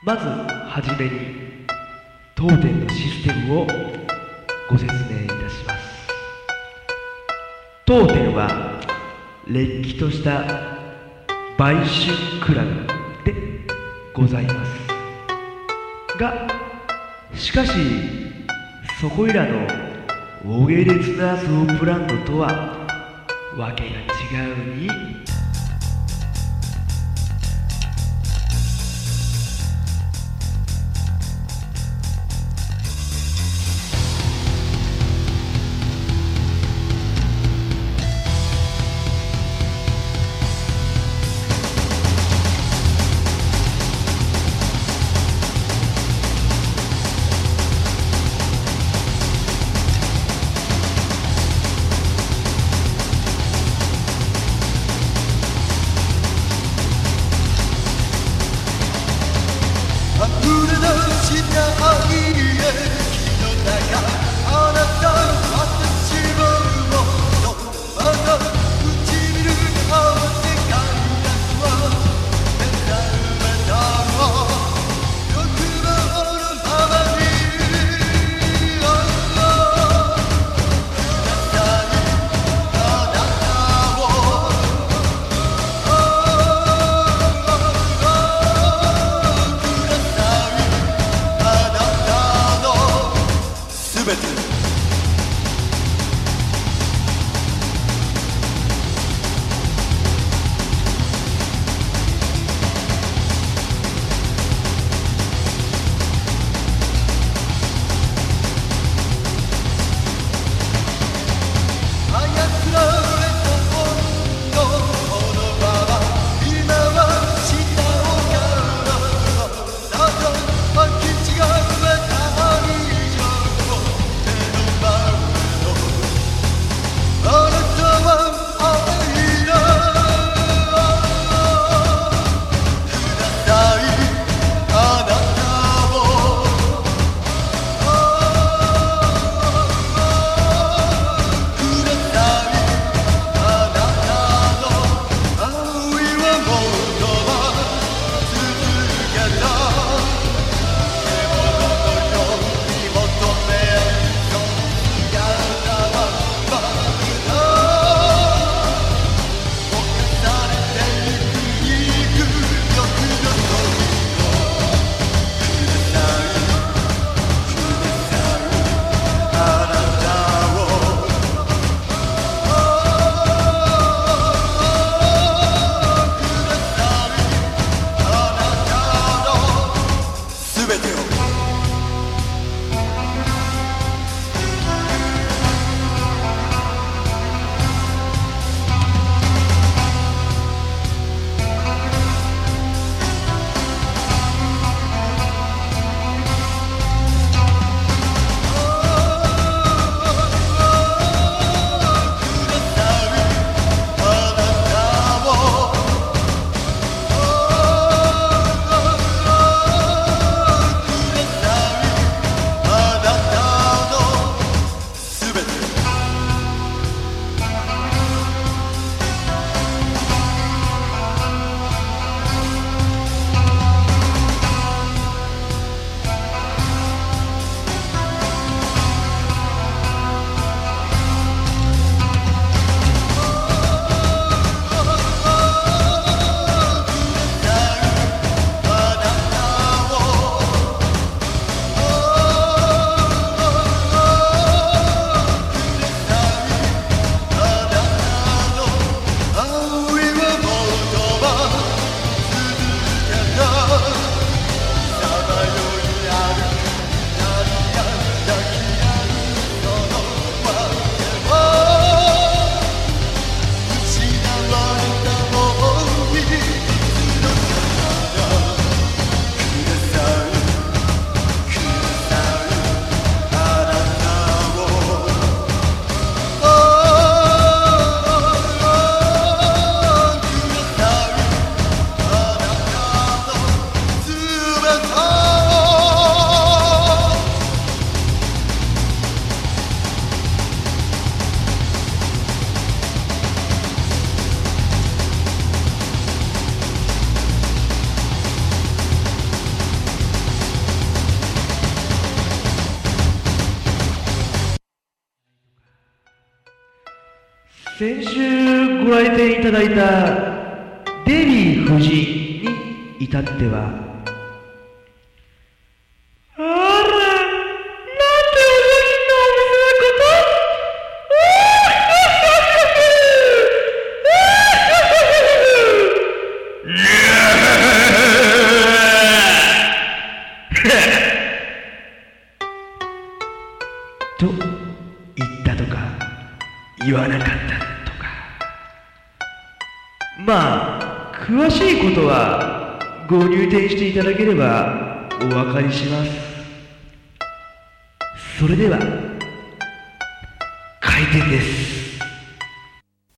まずはじめに当店のシステムをご説明いたします。当店はれっきとした売春クラブでございます。がしかしそこいらのお下劣なソープランドとはわけが違うに先週ご来店いただいたデヴィ夫人に至ってはあら、なんてお上品なお店の と言ったとか言わなかったまあ詳しいことはご入店していただければお分かりします。それでは開店です。